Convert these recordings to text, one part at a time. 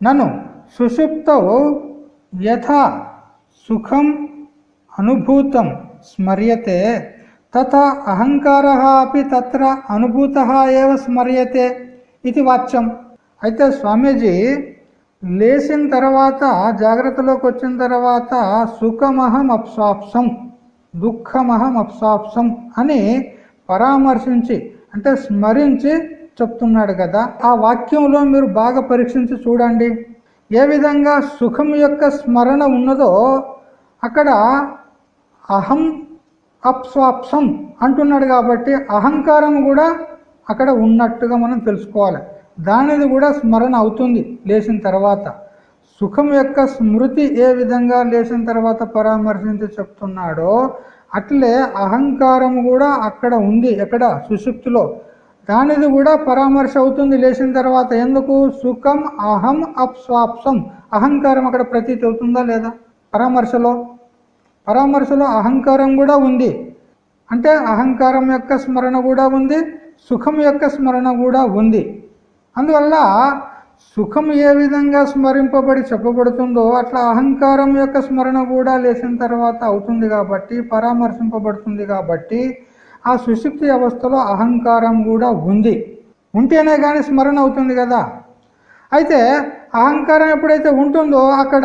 నను సుషుప్తౌ యథా సుఖం అనుభూతం స్మర్యతే. తథా అహంకార అపి తత్ర అనుభూత ఏవ స్మర్యతే ఇది వాచ్యం. అయితే స్వామీజీ లేచిన తర్వాత జాగ్రత్తలోకి వచ్చిన తర్వాత సుఖమహం అప్సాప్సం దుఃఖమహం అప్సాప్సం అని పరామర్శించి అంటే స్మరించి చెప్తున్నాడు కదా ఆ వాక్యంలో మీరు బాగా పరీక్షించి చూడండి. ఏ విధంగా సుఖం యొక్క స్మరణ ఉన్నదో అక్కడ అహం అప్స్వాప్సం అంటున్నాడు కాబట్టి అహంకారం కూడా అక్కడ ఉన్నట్టుగా మనం తెలుసుకోవాలి. దానిది కూడా స్మరణ అవుతుంది లేచిన తర్వాత. సుఖం యొక్క స్మృతి ఏ విధంగా లేచిన తర్వాత పరామర్శించి చెప్తున్నాడో అట్లే అహంకారం కూడా అక్కడ ఉంది ఎక్కడ సుషుప్తిలో. దానిది కూడా పరామర్శ అవుతుంది. లేచిన తర్వాత ఎందుకు? సుఖం అహం అప్స్వాప్సం. అహంకారం అక్కడ ప్రతీతి అవుతుందా లేదా? పరామర్శలో. పరామర్శలో అహంకారం కూడా ఉంది. అంటే అహంకారం యొక్క స్మరణ కూడా ఉంది సుఖం యొక్క స్మరణ కూడా ఉంది. అందువల్ల సుఖం ఏ విధంగా స్మరింపబడి చెప్పబడుతుందో అట్లా అహంకారం యొక్క స్మరణ కూడా లేచిన తర్వాత అవుతుంది కాబట్టి పరామర్శింపబడుతుంది కాబట్టి ఆ సుషుప్తి అవస్థలో అహంకారం కూడా ఉంది. ఉంటేనే కానీ స్మరణ అవుతుంది కదా. అయితే అహంకారం ఎప్పుడైతే ఉంటుందో అక్కడ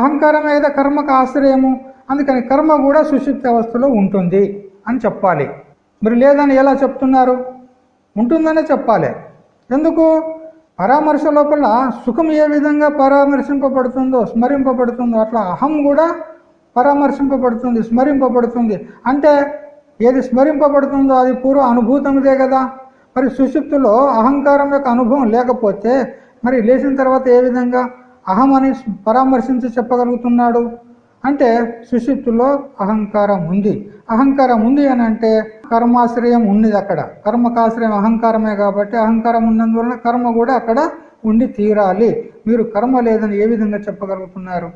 అహంకారం ఏదో కర్మకు ఆశ్రయము అందుకని కర్మ కూడా సుషుప్తి అవస్థలో ఉంటుంది అని చెప్పాలి. మరి లేదని ఎలా చెప్తున్నారు? ఉంటుందనే చెప్పాలి. ఎందుకు? పరామర్శ లోపల సుఖం ఏ విధంగా పరామర్శింపబడుతుందో స్మరింపబడుతుందో అట్లా అహం కూడా పరామర్శింపబడుతుంది స్మరింపబడుతుంది. అంటే ఏది స్మరింపబడుతుందో అది పూర్వ అనుభూతమిదే కదా. మరి సుషుప్తిలో అహంకారం యొక్క అనుభవం లేకపోతే మరి లేచిన తర్వాత ఏ విధంగా అహం అని పరామర్శించి చెప్పగలుగుతున్నాడు? అంటే సుషుప్తిలో అహంకారం ఉంది. అహంకారం ఉంది అని అంటే కర్మాశ్రయం ఉన్నది అక్కడ. కర్మకాశ్రయం అహంకారమే కాబట్టి అహంకారం ఉన్నందువలన కర్మ కూడా అక్కడ ఉండి తీరాలి. మీరు కర్మ లేదని ఏ విధంగా చెప్పగలుగుతున్నారు?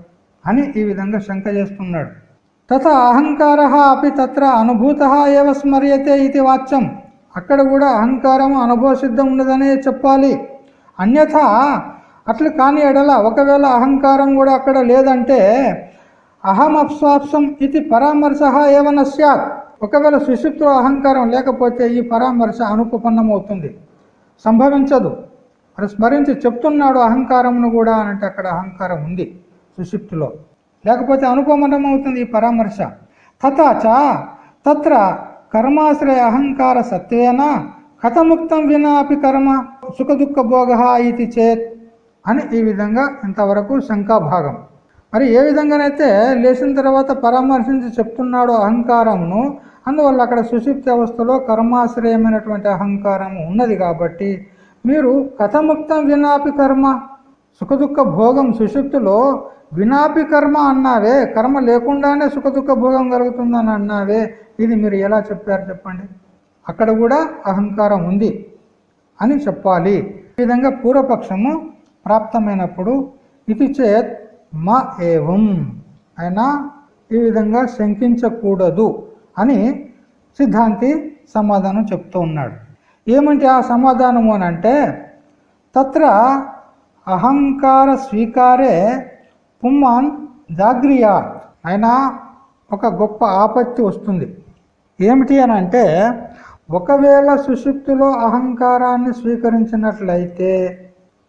అని ఈ విధంగా శంక చేస్తున్నాడు. తత అహంకార అపి తత్ర అనుభూత ఏవ స్మర్యతే ఇది వాచ్యం. అక్కడ కూడా అహంకారం అనుభవ సిద్ధం ఉన్నదనే చెప్పాలి. అన్యథ అట్లు కాని ఎడల ఒకవేళ అహంకారం కూడా అక్కడ లేదంటే అహం అప్స్వాప్సం ఇది పరామర్శ ఏవన స్యాత్. ఒకవేళ సుషుప్తిలో అహంకారం లేకపోతే ఈ పరామర్శ అనుపన్నమవుతుంది సంభవించదు. మరి స్మరించి చెప్తున్నాడు అహంకారమును కూడా అంటే అక్కడ అహంకారం ఉంది సుషుప్తిలో. లేకపోతే అనుపమనం అవుతుంది ఈ పరామర్శ. తథాచ తత్ర కర్మాశ్రయ అహంకార సత్వేన కథముక్తం వినాపి కర్మ సుఖ దుఃఖ భోగ ఇది చేత్ అని ఈ విధంగా ఇంతవరకు శంకాభాగం. మరి ఏ విధంగానైతే లేచిన తర్వాత పరామర్శించి చెప్తున్నాడో అహంకారమును అందువల్ల అక్కడ సుశుప్తి అవస్థలో కర్మాశ్రయమైనటువంటి అహంకారము ఉన్నది కాబట్టి మీరు కథముక్తం వినాపి కర్మ సుఖదుఖ భోగం సుషుప్తిలో వినాపి కర్మ అన్నావే కర్మ లేకుండానే సుఖదుఖ భోగం కలుగుతుందని అన్నావే ఇది మీరు ఎలా చెప్పారు చెప్పండి. అక్కడ కూడా అహంకారం ఉంది అని చెప్పాలి. ఈ విధంగా పూర్వపక్షము ప్రాప్తమైనప్పుడు ఇది చేత్ మా ఏవం అయినా ఈ విధంగా శంకించకూడదు అని సిద్ధాంతి సమాధానం చెప్తూ ఉన్నాడు. ఏమంటే ఆ సమాధానము అని అంటే తత్ర అహంకార స్వీకారే పుమ్మాన్ జాగ్రియాత్. అయినా ఒక గొప్ప ఆపత్తి వస్తుంది. ఏమిటి అని అంటే ఒకవేళ సుషుప్తిలో అహంకారాన్ని స్వీకరించినట్లయితే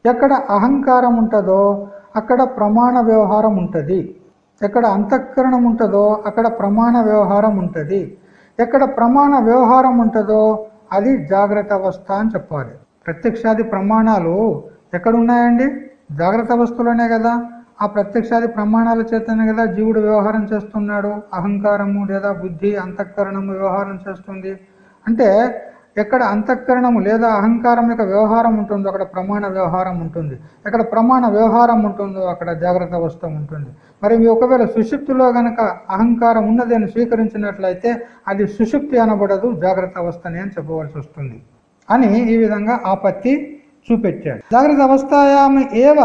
ఎక్కడ అహంకారం ఉంటుందో అక్కడ ప్రమాణ వ్యవహారం ఉంటుంది. ఎక్కడ అంతఃకరణం ఉంటుందో అక్కడ ప్రమాణ వ్యవహారం ఉంటుంది. ఎక్కడ ప్రమాణ వ్యవహారం ఉంటుందో అది జాగ్రత్త అవస్థ అని చెప్పాలి. ప్రత్యక్షాది ప్రమాణాలు ఎక్కడ ఉన్నాయండి జాగ్రత్త అవస్థలోనే కదా. ఆ ప్రత్యక్షాది ప్రమాణాల చేతనే కదా జీవుడు వ్యవహారం చేస్తున్నాడు. అహంకారము లేదా బుద్ధి అంతఃకరణము వ్యవహారం చేస్తుంది. అంటే ఎక్కడ అంతఃకరణము లేదా అహంకారం యొక్క వ్యవహారం ఉంటుందో అక్కడ ప్రమాణ వ్యవహారం ఉంటుంది. ఎక్కడ ప్రమాణ వ్యవహారం ఉంటుందో అక్కడ జాగ్రత్త అవస్థ ఉంటుంది. మరి ఒకవేళ సుషుప్తిలో గనక అహంకారం ఉన్నదని అని స్వీకరించినట్లయితే అది సుషుప్తి అనబడదు జాగ్రత్త అవస్థని అని చెప్పవలసి వస్తుంది. అని ఈ విధంగా ఆపత్తి చూపెట్టాడు. జాగ్రత్త అవస్థాయామి ఏవ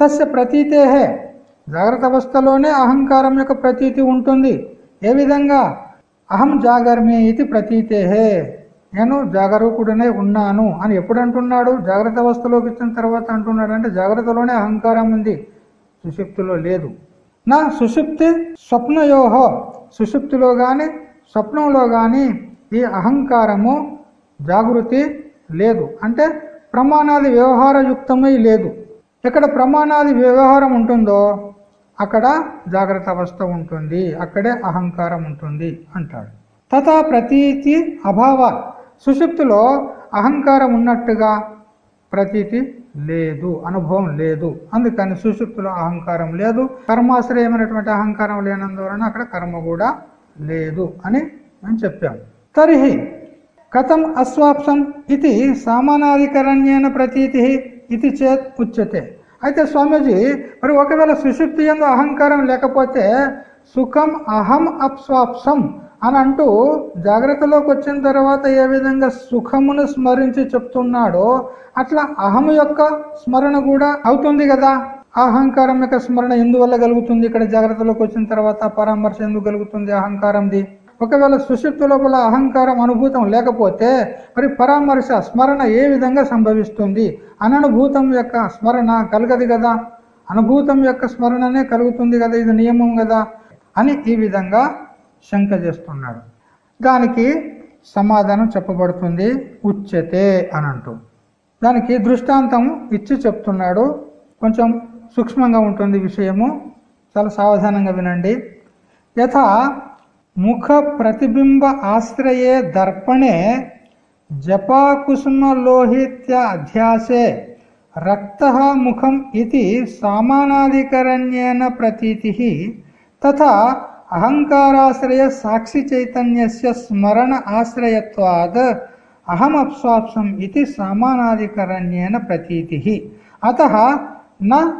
తస్య ప్రతీతేహే జాగ్రత్త అవస్థలోనే అహంకారం యొక్క ప్రతీతి ఉంటుంది. ఏ విధంగా? అహం జాగర్మి ఇది ప్రతీతేహే నేను జాగరూకుడనే ఉన్నాను అని ఎప్పుడు అంటున్నాడు? జాగ్రత్త అవస్థలోకి వచ్చిన తర్వాత అంటున్నాడు అంటే జాగ్రత్తలోనే అహంకారం ఉంది. సుషుప్తిలో లేదు. నా సుషుప్తి స్వప్నయోహో సుషుప్తిలో కానీ స్వప్నంలో కానీ ఈ అహంకారము జాగృతి లేదు. అంటే ప్రమాణాది వ్యవహారయుక్తమై లేదు. ఎక్కడ ప్రమాణాది వ్యవహారం ఉంటుందో అక్కడ జాగ్రత్త అవస్థ ఉంటుంది. అక్కడే అహంకారం ఉంటుంది అంటాడు. తథా ప్రతీతి అభావ. సుషుప్తిలో అహంకారం ఉన్నట్టుగా ప్రతీతి లేదు అనుభవం లేదు. అందుకని సుషుప్తిలో అహంకారం లేదు. కర్మాశ్రయమైనటువంటి అహంకారం లేనందువలన అక్కడ కర్మ కూడా లేదు అని మేము చెప్పాం తర్హి కథం అస్వాప్సం ఇది సామానాధికరణ్యేన ప్రతీతి ఇది చేత్ ఉచ్యతే. అయితే స్వామీజీ మరి ఒకవేళ సుషుప్తి ఎందు అహంకారం లేకపోతే సుఖం అహం అప్స్వాప్సం అని అంటూ జాగ్రత్తలోకి వచ్చిన తర్వాత ఏ విధంగా సుఖమును స్మరించి చెప్తున్నాడో అట్లా అహం యొక్క స్మరణ కూడా అవుతుంది కదా. అహంకారం యొక్క స్మరణ ఎందువల్ల కలుగుతుంది? ఇక్కడ జాగ్రత్తలోకి వచ్చిన తర్వాత పరామర్శ ఎందుకు కలుగుతుంది అహంకారంది? ఒకవేళ సుషుప్తి లోపల అహంకారం అనుభూతం లేకపోతే మరి పరామర్శ స్మరణ ఏ విధంగా సంభవిస్తుంది? అననుభూతం యొక్క స్మరణ కలగదు కదా. అనుభూతం యొక్క స్మరణనే కలుగుతుంది కదా ఇది నియమం కదా అని ఈ విధంగా శంక చేస్తున్నాడు. దానికి సమాధానం చెప్పబడుతుంది ఉచ్యతే అని అంటూ దానికి దృష్టాంతం ఇచ్చి చెప్తున్నాడు. కొంచెం సూక్ష్మంగా ఉంటుంది విషయము. చాలా సావధానంగా వినండి. యథా ముఖ ప్రతిబింబ ఆశ్రయే దర్పణే జపాకుసుమలోహిత్య అధ్యాసే రక్త ముఖం ఇది సామానాధికరణ్యేన ప్రతీతి తథా అహంకారాశ్రయ సాక్షి చైతన్యస్య స్మరణ ఆశ్రయత్వాద్ అహమప్స్వాప్సం ఇది సామానాధికరణ్యేన ప్రతీతి. అత న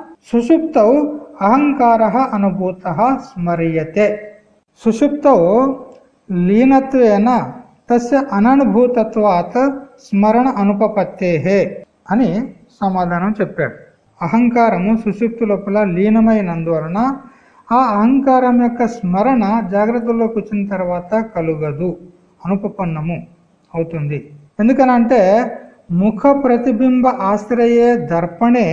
సుషుప్తౌ లీనత్వేన తస్య అననుభూతత్వాత స్మరణ అనుపపత్తే అని సమాధానం చెప్పాడు. అహంకారము సుషుప్తు లోపల లీనమైనందువలన ఆ అహంకారం యొక్క స్మరణ జాగ్రత్తలోకి వచ్చిన తర్వాత కలుగదు అనుపపన్నము అవుతుంది. ఎందుకనంటే ముఖ ప్రతిబింబ ఆశ్రయే దర్పణే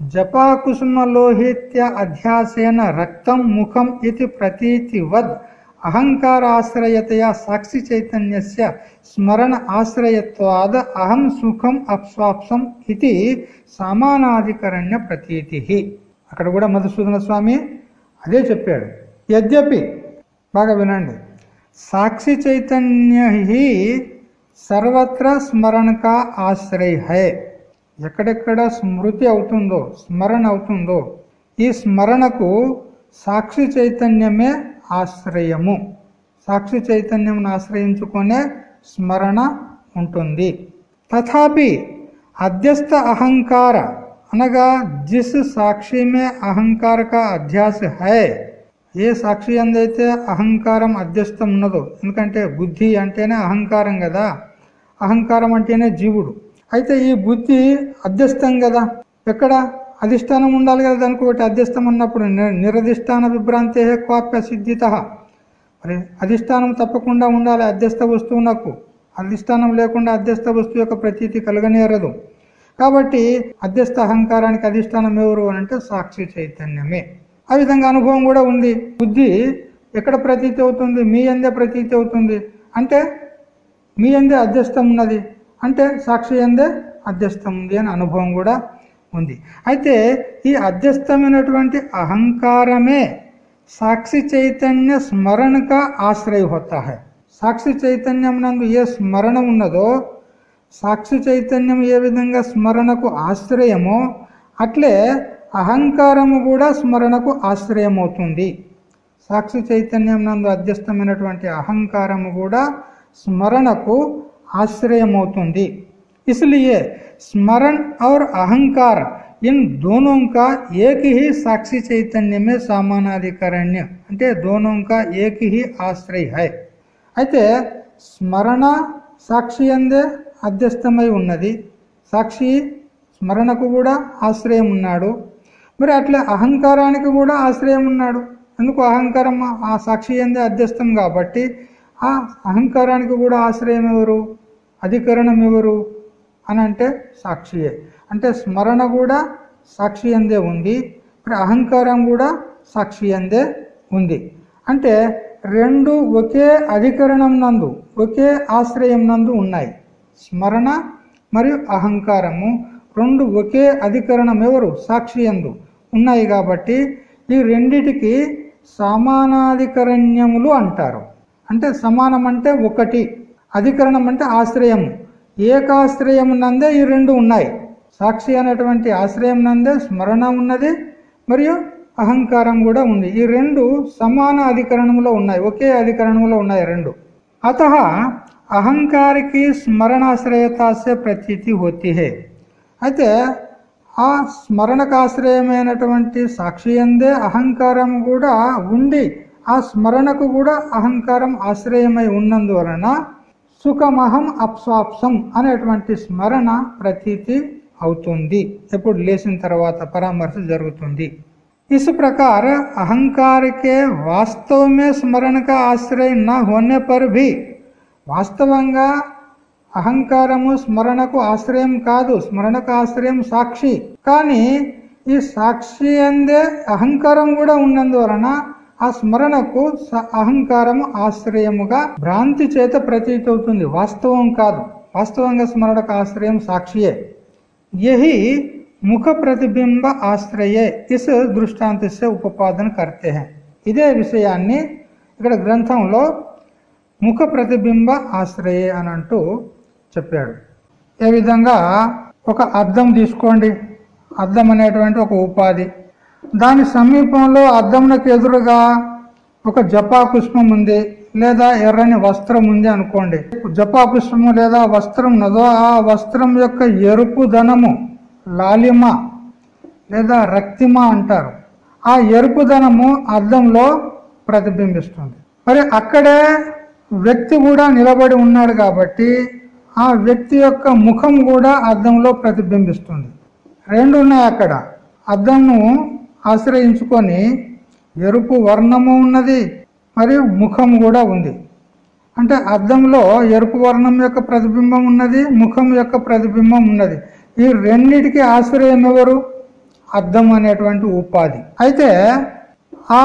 జపాకుసుమలోహిత్య అధ్యాసేన రక్తం ముఖం ఇది ప్రతీతివద్. అహంకారాశ్రయతయా సాక్షి చైతన్యస్య స్మరణ ఆశ్రయత్వాద అహం సుఖం అప్స్వాప్సం ఇది సమానాధికరణ్య ప్రతీతి అక్కడ కూడా మధుసూదన స్వామి అదే చెప్పాడు. యద్యపి బాగా వినండి. సాక్షి చైతన్య సర్వత్ర స్మరణ కా ఆశ్రయ. హై ఎక్కడెక్కడ స్మృతి అవుతుందో స్మరణ అవుతుందో ఈ స్మరణకు సాక్షి చైతన్యమే ఆశ్రయము. సాక్షి చైతన్యం ఆశ్రయించుకునే స్మరణ ఉంటుంది. తథాపి అధ్యస్థ అహంకార అనగా జిస్ సాక్షి మే అహంకార కా అధ్యాస హై. ఏ సాక్షి అందైతే అహంకారం అధ్యస్థం ఉన్నదో ఎందుకంటే బుద్ధి అంటేనే అహంకారం కదా అహంకారం అంటేనే జీవుడు. అయితే ఈ బుద్ధి అధ్యస్థం కదా. ఎక్కడ? అధిష్టానం ఉండాలి కదా దానికి ఒకటి. అధ్యస్థం అన్నప్పుడు నిరధిష్టాన విభ్రాంతే క్వాప్య సిద్ధిత. మరి అధిష్టానం తప్పకుండా ఉండాలి అధ్యస్థ వస్తువునకు అధిష్టానం లేకుండా అధ్యస్థ వస్తువు యొక్క ప్రతీతి కలగనేరదు. కాబట్టి అధ్యస్థ అహంకారానికి అధిష్టానం ఎవరు అని అంటే సాక్షి చైతన్యమే. ఆ విధంగా అనుభవం కూడా ఉంది. బుద్ధి ఎక్కడ ప్రతీతి అవుతుంది? మీ అందే ప్రతీతి అవుతుంది. అంటే మీ అందే అధ్యస్థం ఉన్నది. అంటే సాక్షి అందే అధ్యస్థం ఉంది అని అనుభవం కూడా ఉంది. అయితే ఈ అధ్యస్థమైనటువంటి అహంకారమే సాక్షి చైతన్య స్మరణక ఆశ్రయ హోతా హై సాక్షి చైతన్యం నందు ఏ స్మరణ ఉన్నదో సాక్షి చైతన్యం ఏ విధంగా స్మరణకు ఆశ్రయమో అట్లే అహంకారము కూడా స్మరణకు ఆశ్రయమవుతుంది. సాక్షి చైతన్యం నందు అధ్యస్థమైనటువంటి అహంకారము కూడా స్మరణకు ఆశ్రయమవుతుంది इसलिए स्मरण और अहंकार इन दोनों का एक ही साक्षी चैतन्य में सामानाधिकरण्य అంటే दोनों का एक ही ఆశ్రయ है అయితే స్మరణ సాక్షి అందే అధ్యస్థమై ఉన్నది సాక్షి స్మరణకు కూడా ఆశ్రయం ఉన్నాడు మరి అట్లా అహంకారానికి కూడా ఆశ్రయం ఉన్నాడు ఎందుకు అహంకారం ఆ సాక్షి అందే అధ్యస్థం కాబట్టి ఆ అహంకారానికి కూడా ఆశ్రయం ఎవరు అధికరణం ఎవరు అని అంటే సాక్షియే. అంటే స్మరణ కూడా సాక్షి అందే ఉంది మరి అహంకారం కూడా సాక్షి అందే ఉంది. అంటే రెండు ఒకే అధికరణం నందు ఒకే ఆశ్రయం నందు ఉన్నాయి. స్మరణ మరియు అహంకారము రెండు ఒకే అధికరణం ఎవరు సాక్షి ఎందు ఉన్నాయి కాబట్టి ఈ రెండిటికి సమానాధికరణ్యములు అంటారు. అంటే సమానం అంటే ఒకటి అధికరణం అంటే ఆశ్రయము. ఏకాశ్రయం నందే ఈ రెండు ఉన్నాయి. సాక్షి అనేటువంటి ఆశ్రయం నందే స్మరణ ఉన్నది మరియు అహంకారం కూడా ఉంది. ఈ రెండు సమాన అధికరణంలో ఉన్నాయి ఒకే అధికరణంలో ఉన్నాయి రెండు. అత అహంకారికి స్మరణాశ్రయతాస్య ప్రతీతి హోతి హే అయితే ఆ స్మరణకాశ్రయమైనటువంటి సాక్షి అందే అహంకారం కూడా ఉండి ఆ స్మరణకు కూడా అహంకారం ఆశ్రయమై ఉన్నందువలన సుఖమహం అప్సాప్సం అనేటువంటి స్మరణ ప్రతీతి అవుతుంది ఎప్పుడు లేచిన తర్వాత పరామర్శ జరుగుతుంది इस प्रकार अहंकार के वास्तव में स्मरण का आश्रय न होने पर भी వాస్తవంగా అహంకారము స్మరణకు ఆశ్రయం కాదు స్మరణకు ఆశ్రయం సాక్షి కానీ ఈ సాక్షి అందే అహంకారం కూడా ఉన్నందువలన ఆ స్మరణకు అహంకారము ఆశ్రయముగా భ్రాంతి చేత ప్రతీతి అవుతుంది. వాస్తవం కాదు. వాస్తవంగా స్మరణకు ఆశ్రయం సాక్షియే. యహి ముఖ ప్రతిబింబ ఆశ్రయే ఇస్ దృష్టాంత ఉపపాదన కర్తే ఇదే విషయాన్ని ఇక్కడ గ్రంథంలో ముఖ ప్రతిబింబ ఆశ్రయే అని అంటూ చెప్పాడు. ఏ విధంగా ఒక అర్థం తీసుకోండి. అర్థం అనేటువంటి ఒక ఉపాధి. దాని సమీపంలో అద్దంకు ఎదురుగా ఒక జపా పుష్పం ఉంది లేదా ఎర్రని వస్త్రం ఉంది అనుకోండి. జపా పుష్పము లేదా వస్త్రం ఉన్నదో ఆ వస్త్రం యొక్క ఎరుపు ధనము లాలిమ లేదా రక్తిమ అంటారు. ఆ ఎరుపుదనము అద్దంలో ప్రతిబింబిస్తుంది. మరి అక్కడే వ్యక్తి కూడా నిలబడి ఉన్నాడు కాబట్టి ఆ వ్యక్తి యొక్క ముఖం కూడా అద్దంలో ప్రతిబింబిస్తుంది. రెండు ఉన్నాయి అక్కడ. అద్దంను ఆశ్రయించుకొని ఎరుపు వర్ణము ఉన్నది మరియు ముఖం కూడా ఉంది. అంటే అద్దంలో ఎరుపు వర్ణం యొక్క ప్రతిబింబం ఉన్నది ముఖం యొక్క ప్రతిబింబం ఉన్నది. ఈ రెండిటికి ఆశ్రయం ఎవరు? అద్దం అనేటువంటి ఉపాధి. అయితే ఆ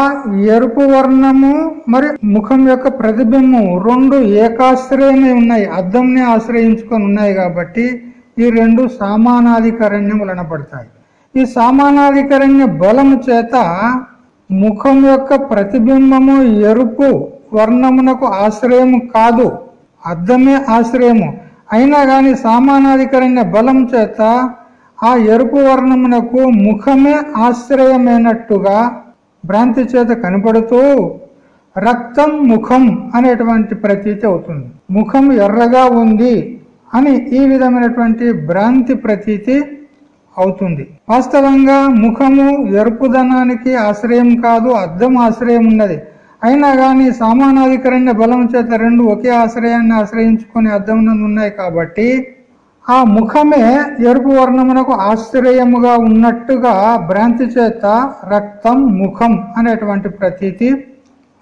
ఎరుపు వర్ణము మరి ముఖం యొక్క ప్రతిబింబం రెండు ఏకాశ్రయమే ఉన్నాయి. అద్దంని ఆశ్రయించుకొని ఉన్నాయి కాబట్టి ఈ రెండు సామానాధికరణ్యములు అనబడతాయి. ఈ సామానాధికరణ్య బలము చేత ముఖం యొక్క ప్రతిబింబము ఎరుపు వర్ణమునకు ఆశ్రయము కాదు. అద్దమే ఆశ్రయము. అయినా కానీ సామానాధికరణ్య బలం చేత ఆ ఎరుపు వర్ణమునకు ముఖమే ఆశ్రయమైనట్టుగా భ్రాంతి చేత కనపడుతూ రక్తం ముఖం అనేటువంటి ప్రతీతి అవుతుంది. ముఖం ఎర్రగా ఉంది అని ఈ విధమైనటువంటి భ్రాంతి ప్రతీతి అవుతుంది. వాస్తవంగా ముఖము ఎరుపుదనానికి ఆశ్రయం కాదు అద్దం ఆశ్రయం ఉన్నది. అయినా కానీ సామానాధికరణ బలం చేత రెండు ఒకే ఆశ్రయాన్ని ఆశ్రయించుకొని అద్దం ఉన్నాయి కాబట్టి ఆ ముఖమే ఎరుపు వర్ణమునకు ఆశ్రయముగా ఉన్నట్టుగా భ్రాంతి చేత రక్తం ముఖం అనేటువంటి ప్రతీతి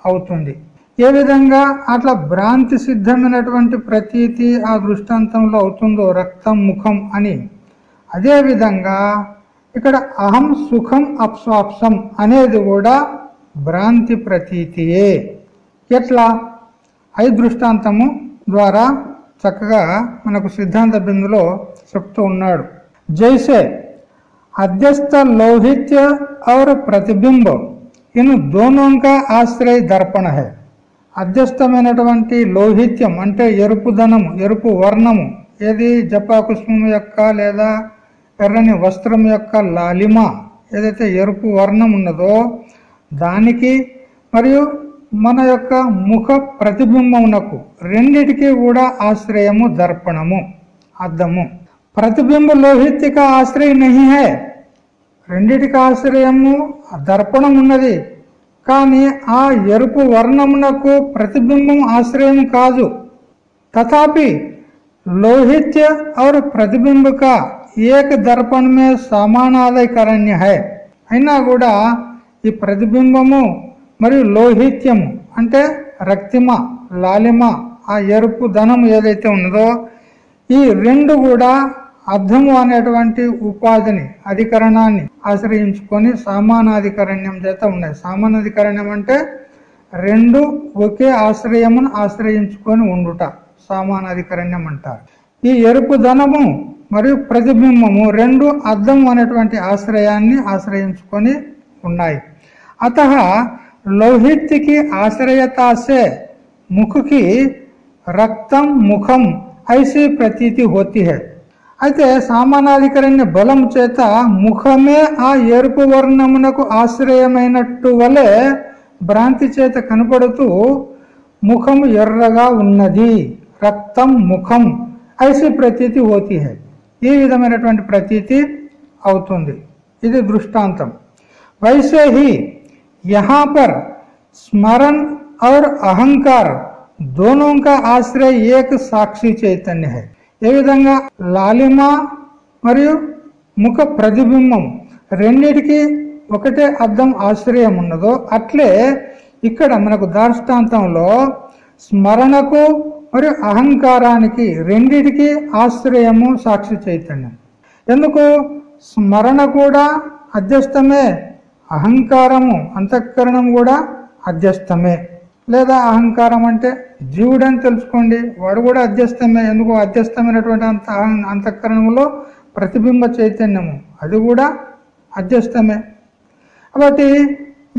అవుతుంది. ఏ విధంగా అట్లా భ్రాంతి సిద్ధమైనటువంటి ప్రతీతి ఆ దృష్టాంతంలో అవుతుందో రక్తం ముఖం అని అదే విధంగా ఇక్కడ అహం సుఖం అప్స్వాప్సం అనేది కూడా భ్రాంతి ప్రతీతియే ఎట్లా ఐదు దృష్టాంతము ద్వారా చక్కగా మనకు సిద్ధాంత బిందులో చెప్తూ ఉన్నాడు జైసే అధ్యస్థ లోహిత్య और ప్రతిబింబ ఇన్ दोनों का ఆశ్రయ దర్పణ హే అధ్యస్థమైనటువంటి లోహిత్యం అంటే ఎరుపుదనము ఎరుపు వర్ణము ఏది జపాకుష్మం యొక్క లేదా ఎర్రని వస్త్రం యొక్క లాలిమ ఏదైతే ఎరుపు వర్ణం ఉన్నదో దానికి మరియు మన యొక్క ముఖ ప్రతిబింబమునకు రెండిటికి కూడా ఆశ్రయము దర్పణము అర్థము ప్రతిబింబ లోహిత్తిక ఆశ్రయ నహి హే. రెండిటికి ఆశ్రయము దర్పణం ఉన్నది. కానీ ఆ ఎరుపు వర్ణమునకు ప్రతిబింబం ఆశ్రయం కాదు. తథాపి లోహిత్య ఆరు ప్రతిబింబక. ఏక దర్పణమే సమానాధికరణ్య హై. అయినా కూడా ఈ ప్రతిబింబము మరియు లోహిత్యము అంటే రక్తిమ లాలిమ ఆ ఎరుపు ధనం ఏదైతే ఉన్నదో ఈ రెండు కూడా అర్థము అనేటువంటి ఉపాధిని అధికరణాన్ని ఆశ్రయించుకొని సమానాధికరణ్యం చేత ఉన్నాయి. సమానాధికరణ్యం అంటే రెండు ఒకే ఆశ్రయమును ఆశ్రయించుకొని ఉండుట. సమానాధికరణ్యం అంటారు. ఈ ఎరుపు ధనము మరియు ప్రతిబింబము రెండు అద్దం అనేటువంటి ఆశ్రయాన్ని ఆశ్రయించుకొని ఉన్నాయి. అత లౌహిత్యకి ఆశ్రయతాసే ముఖుకి రక్తం ముఖం ఐసీ ప్రతీతి హోతి హై. అయితే సామానాధికరణ్య బలం చేత ముఖమే ఆ ఎరుపు వర్ణమునకు ఆశ్రయమైనట్టు వలె భ్రాంతి చేత కనపడుతూ ముఖము ఎర్రగా ఉన్నది. రక్తం ముఖం ఐసి ప్రతీతి హోతి హై. ఈ విధమైనటువంటి ప్రతీతి అవుతుంది ఇది దృష్టాంతం वैसे ही यहाँ पर स्मरण और अहंकार दोनों का आश्रय एक साक्षी चैतन्य है ఏ విధంగా లాలిమ మరియు ముఖ ప్రతిబింబం రెండిటికి ఒకటే అర్థం ఆశ్రయం ఉన్నదో అట్లే ఇక్కడ మనకు దార్ష్టాంతంలో స్మరణకు మరియు అహంకారానికి రెండిటికి ఆశ్రయము సాక్షి చైతన్యం. ఎందుకు? స్మరణ కూడా అధ్యస్థమే అహంకారము అంతఃకరణం కూడా అధ్యస్థమే లేదా అహంకారం అంటే జీవుడని తెలుసుకోండి వాడు కూడా అధ్యస్థమే ఎందుకు? అధ్యస్థమైనటువంటి అంత అంతఃకరణములో ప్రతిబింబ చైతన్యము అది కూడా అధ్యస్థమే కాబట్టి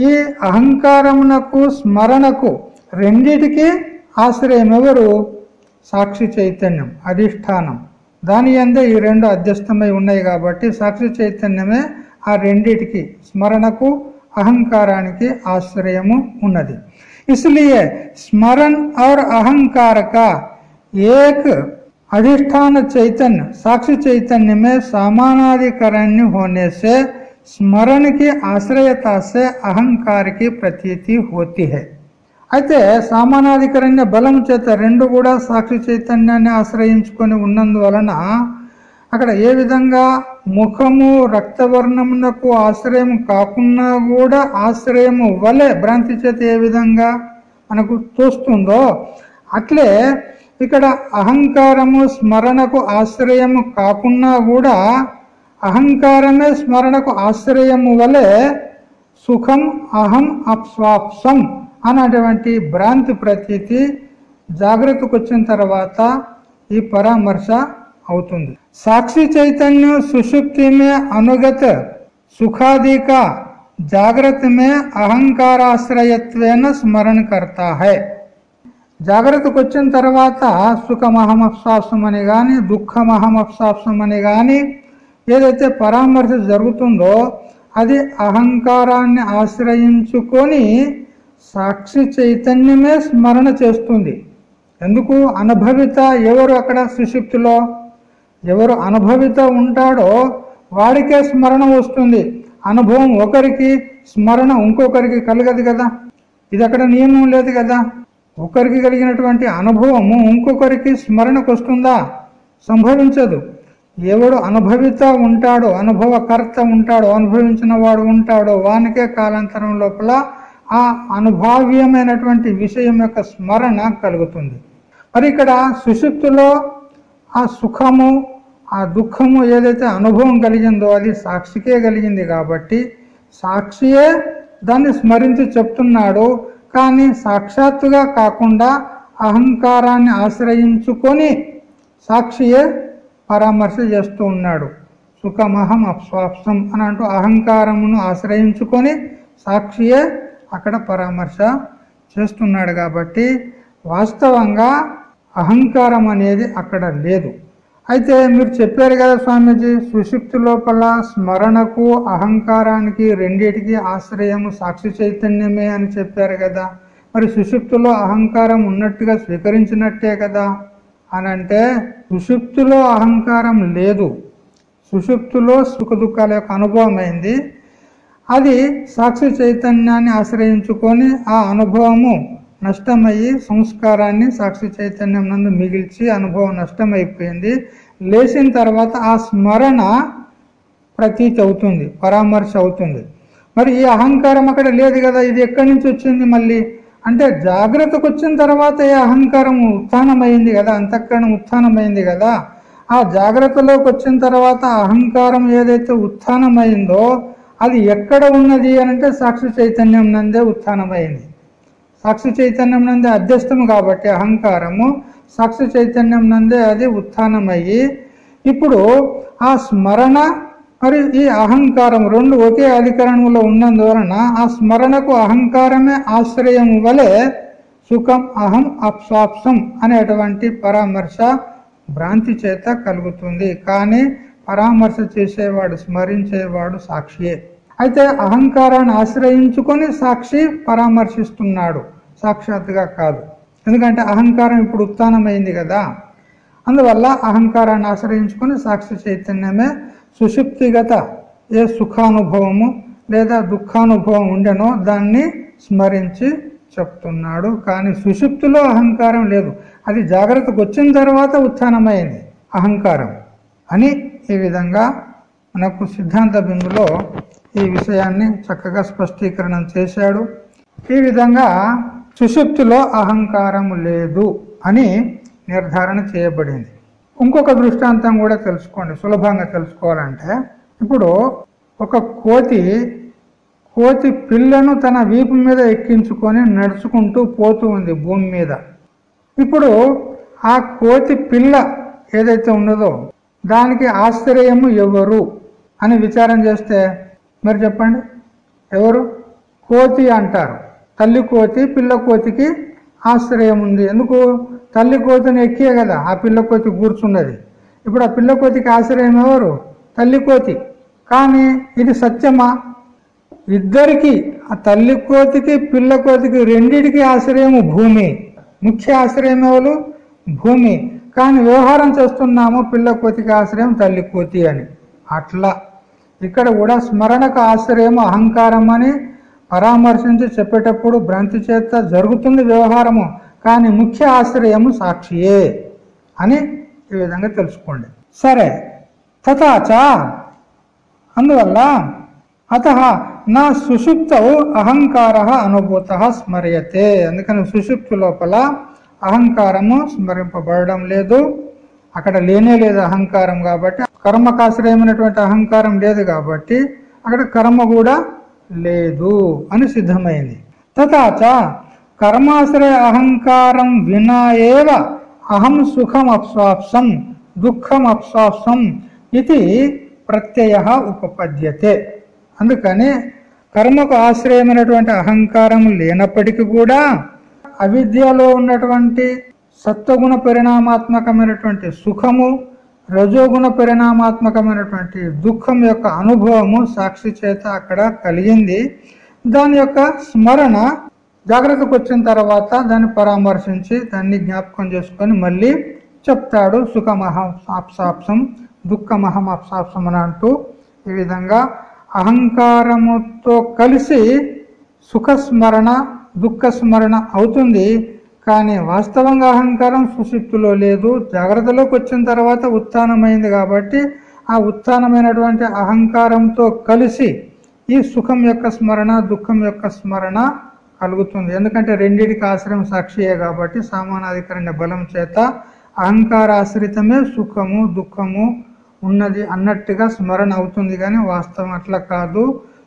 ఈ అహంకారమునకు స్మరణకు రెండిటికి ఆశ్రయం ఎవరు సాక్షి చైతన్యం అధిష్టానం దాని అందే ఈ రెండు అధ్యస్థమై ఉన్నాయి కాబట్టి సాక్షి చైతన్యమే ఆ రెండిటికి స్మరణకు అహంకారానికి ఆశ్రయము ఉన్నది इसलिए स्मरण और अहंकार का एक अधिष्ठान चैतन्य साक्षी चैतन्य में समानाधिकरण्य होने से स्मरण की आश्रयता से अहंकार की प्रतीति होती है అయితే సామానాధికరణ్య బలం చేత రెండు కూడా సాక్షి చైతన్యాన్ని ఆశ్రయించుకొని ఉన్నందువలన అక్కడ ఏ విధంగా ముఖము రక్తవర్ణమునకు ఆశ్రయం కాకుండా కూడా ఆశ్రయము వలె భ్రాంతి చేత ఏ విధంగా మనకు తోస్తుందో అట్లే ఇక్కడ అహంకారము స్మరణకు ఆశ్రయము కాకుండా కూడా అహంకారమే స్మరణకు ఆశ్రయము వలె సుఖం అహం అప్స్వాప్సం అనేటువంటి భ్రాంతి ప్రతీతి జాగ్రత్తకు వచ్చిన తర్వాత ఈ పరామర్శ అవుతుంది. సాక్షి చైతన్యం సుషుప్తి మే అనుగత సుఖాధిక జాగ్రత్తమే అహంకారాశ్రయత్వేన స్మరణ కర్తా హై. జాగ్రత్తకు వచ్చిన తర్వాత సుఖ అప్సాప్సం అని కానీ దుఃఖమహం అప్సాప్సం అని కానీ ఏదైతే పరామర్శ జరుగుతుందో అది అహంకారాన్ని ఆశ్రయించుకొని సాక్షి చైతన్యమే స్మరణ చేస్తుంది. ఎందుకు? అనుభవిత ఎవరు అక్కడ సుషుప్తిలో? ఎవరు అనుభవిత ఉంటాడో వాడికే స్మరణ వస్తుంది. అనుభవం ఒకరికి స్మరణ ఇంకొకరికి కలగదు కదా? ఇది అక్కడ నియమం లేదు కదా? ఒకరికి కలిగినటువంటి అనుభవము ఇంకొకరికి స్మరణకు వస్తుందా సంభవించదు. ఎవడు అనుభవిత ఉంటాడో అనుభవకర్త ఉంటాడో అనుభవించిన వాడు ఉంటాడో వానికే కాలాంతరం లోపల ఆ అనుభావ్యమైనటువంటి విషయం యొక్క స్మరణ కలుగుతుంది. మరి ఇక్కడ సుషుప్తిలో ఆ సుఖము ఆ దుఃఖము ఏదైతే అనుభవం కలిగిందో అది సాక్షికే కలిగింది కాబట్టి సాక్షియే దాన్ని స్మరించి చెప్తున్నాడు. కానీ సాక్షాత్తుగా కాకుండా అహంకారాన్ని ఆశ్రయించుకొని సాక్షియే పరామర్శ చేస్తూ ఉన్నాడు. సుఖమహం అప్స్వాప్సం అని అంటూ అహంకారమును ఆశ్రయించుకొని సాక్షియే అక్కడ పరామర్శ చేస్తున్నాడు కాబట్టి వాస్తవంగా అహంకారం అనేది అక్కడ లేదు. అయితే మీరు చెప్పారు కదా స్వామీజీ సుషుప్తి లోపల స్మరణకు అహంకారానికి రెండిటికి ఆశ్రయము సాక్షి చైతన్యమే అని చెప్పారు కదా. మరి సుషుప్తిలో అహంకారం ఉన్నట్టుగా స్వీకరించినట్టే కదా అని అంటే సుషుప్తిలో అహంకారం లేదు. సుషుప్తిలో సుఖ దుఃఖాల యొక్క అనుభవం అయింది అది సాక్షి చైతన్యాన్ని ఆశ్రయించుకొని ఆ అనుభవము నష్టమయ్యి సంస్కారాన్ని సాక్షి చైతన్యం నందు మిగిల్చి అనుభవం నష్టమైపోయింది. లేచిన తర్వాత ఆ స్మరణ ప్రతీతి అవుతుంది పరామర్శ అవుతుంది. మరి ఈ అహంకారం అక్కడ లేదు కదా ఇది ఎక్కడి నుంచి వచ్చింది మళ్ళీ? అంటే జాగ్రత్తకు వచ్చిన తర్వాత ఈ అహంకారం ఉత్థానమైంది కదా అంతఃకరణం ఉత్థానమైంది కదా. ఆ జాగ్రత్తలోకి వచ్చిన తర్వాత అహంకారం ఏదైతే ఉత్థానమైందో అది ఎక్కడ ఉన్నది అని అంటే సాక్షి చైతన్యం నందే ఉత్థానమైంది. సాక్షి చైతన్యం నందే అధ్యస్థము కాబట్టి అహంకారము సాక్షి చైతన్యం నందే అది ఉత్థానమయ్యి ఇప్పుడు ఆ స్మరణ మరి ఈ అహంకారం రెండు ఒకే అధికరణంలో ఉన్నందువలన ఆ స్మరణకు అహంకారమే ఆశ్రయం వలె సుఖం అహం అప్సాప్సం అనేటువంటి పరామర్శ భ్రాంతి చేత కలుగుతుంది. కానీ పరామర్శ చేసేవాడు స్మరించేవాడు సాక్షియే. అయితే అహంకారాన్ని ఆశ్రయించుకొని సాక్షి పరామర్శిస్తున్నాడు. సాక్షాత్తుగా కాదు. ఎందుకంటే అహంకారం ఇప్పుడు ఉత్థానమైంది కదా. అందువల్ల అహంకారాన్ని ఆశ్రయించుకొని సాక్షి చైతన్యమే సుషుప్తిగత ఏ సుఖానుభవము లేదా దుఃఖానుభవం ఉండెనో దాన్ని స్మరించి చెప్తున్నాడు. కానీ సుషుప్తిలో అహంకారం లేదు. అది జాగ్రత్తకు వచ్చిన తర్వాత ఉత్థానమైంది. అహంకారం అని ఈ విధంగా మనకు సిద్ధాంత బిందులో ఈ విషయాన్ని చక్కగా స్పష్టీకరణం చేశాడు. ఈ విధంగా సుషుప్తిలో అహంకారం లేదు అని నిర్ధారణ చేయబడింది. ఇంకొక దృష్టాంతం కూడా తెలుసుకోండి సులభంగా తెలుసుకోవాలంటే. ఇప్పుడు ఒక కోతి కోతి పిల్లను తన వీపు మీద ఎక్కించుకొని నడుచుకుంటూ పోతూ ఉంది భూమి మీద. ఇప్పుడు ఆ కోతి పిల్ల ఏదైతే ఉన్నదో దానికి ఆశ్చర్యము ఎవరు అని విచారం చేస్తే మరి చెప్పండి. ఎవరు? కోతి అంటారు. తల్లి కోతి పిల్ల కోతికి ఆశ్రయం ఉంది. ఎందుకు? తల్లి కోతిని ఎక్కే కదా ఆ పిల్ల కోతి కూర్చున్నది. ఇప్పుడు ఆ పిల్ల కోతికి ఆశ్రయం ఎవరు? తల్లి కోతి. కానీ ఇది సత్యమా? ఇద్దరికి ఆ తల్లి కోతికి పిల్ల కోతికి రెండిటికి ఆశ్రయము భూమి. ముఖ్య ఆశ్రయం ఎవరు? భూమి. కానీ వ్యవహారం చేస్తున్నాము పిల్ల కోతికి ఆశ్రయం తల్లి కోతి అని. అట్లా. ఇక్కడ కూడా స్మరణకు ఆశ్రయం అహంకారం అని పరామర్శించి చెప్పేటప్పుడు భ్రాంతి చేత జరుగుతుంది వ్యవహారము కానీ ముఖ్య ఆశ్రయము సాక్షియే అని ఈ విధంగా తెలుసుకోండి. సరే తథాచ అందువల్ల అత నా సుషుప్త అహంకార అనుభూత స్మరయతే అందుకని సుషుప్తి లోపల అహంకారము స్మరింపబడడం లేదు అక్కడ లేనే లేదు అహంకారం కాబట్టి కర్మకాశ్రయమైనటువంటి అహంకారం లేదు కాబట్టి అక్కడ కర్మ కూడా లేదు అని సిద్ధమైంది. తథాచ కర్మాశ్రయ అహంకారం వినా ఏవ అహం సుఖం అప్స్వాప్సం దుఃఖం అప్స్వాప్సం ఇది ప్రత్యయ ఉపపద్యతే. అందుకని కర్మకు ఆశ్రయమైనటువంటి అహంకారం లేనప్పటికీ కూడా అవిద్యలో ఉన్నటువంటి సత్వగుణ పరిణామాత్మకమైనటువంటి సుఖము రజోగుణ పరిణామాత్మకమైనటువంటి దుఃఖం యొక్క అనుభవము సాక్షి చేత అక్కడ కలిగింది. దాని యొక్క స్మరణ జాగ్రత్తకు వచ్చిన తర్వాత దాన్ని పరామర్శించి దాన్ని జ్ఞాపకం చేసుకొని మళ్ళీ చెప్తాడు సుఖమహాప్సాప్సం ఆప్సాప్సం అని అంటూ ఈ విధంగా అహంకారముతో కలిసి సుఖస్మరణ దుఃఖ స్మరణ అవుతుంది. కానీ వాస్తవంగా అహంకారం సుశిప్తులో లేదు. జాగ్రత్తలోకి వచ్చిన తర్వాత ఉత్థానమైంది కాబట్టి ఆ ఉత్థానమైనటువంటి అహంకారంతో కలిసి ఈ సుఖం యొక్క స్మరణ దుఃఖం యొక్క స్మరణ కలుగుతుంది. ఎందుకంటే రెండిటికి ఆశ్రయం సాక్షియే కాబట్టి సామానాధికరణ బలం చేత అహంకారాశ్రితమే సుఖము దుఃఖము ఉన్నది అన్నట్టుగా స్మరణ అవుతుంది. కానీ వాస్తవం అట్లా కాదు.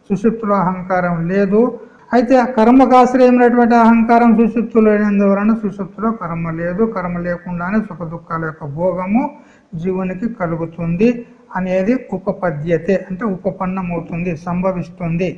సుషుప్తులో అహంకారం లేదు. అయితే కర్మకాశ్రయమైనటువంటి అహంకారం సుషుప్తులో లేనందువలన సుషుప్తులో కర్మ లేదు. కర్మ లేకుండానే సుఖ దుఃఖాల యొక్క భోగము జీవునికి కలుగుతుంది అనేది ఉపపద్యతే. అంటే ఉపపన్నమవుతుంది సంభవిస్తుంది.